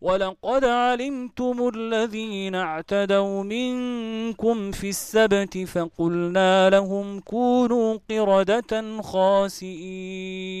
ولقد علمتم الذين اعتدوا منكم في السبت فقلنا لهم كونوا قردة خاسئين.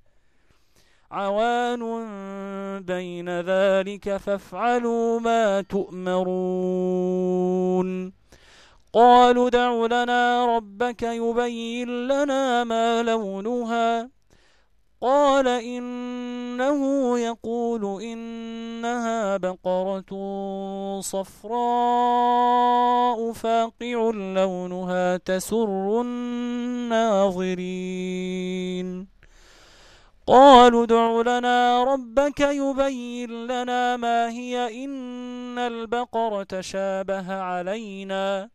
عوان بين ذلك فافعلوا ما تؤمرون. قالوا دع لنا ربك يبين لنا ما لونها. قال إنه يقول إنها بقرة صفراء فاقع لونها تسر الناظرين. قالوا ادع لنا ربك يبين لنا ما هي إن البقرة شابه علينا.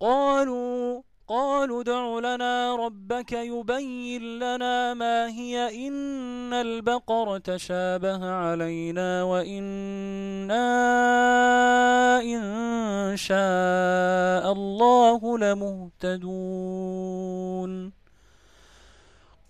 قالوا قالوا ادع لنا ربك يبين لنا ما هي إن البقرة شابه علينا وإنا إن شاء الله لمهتدون.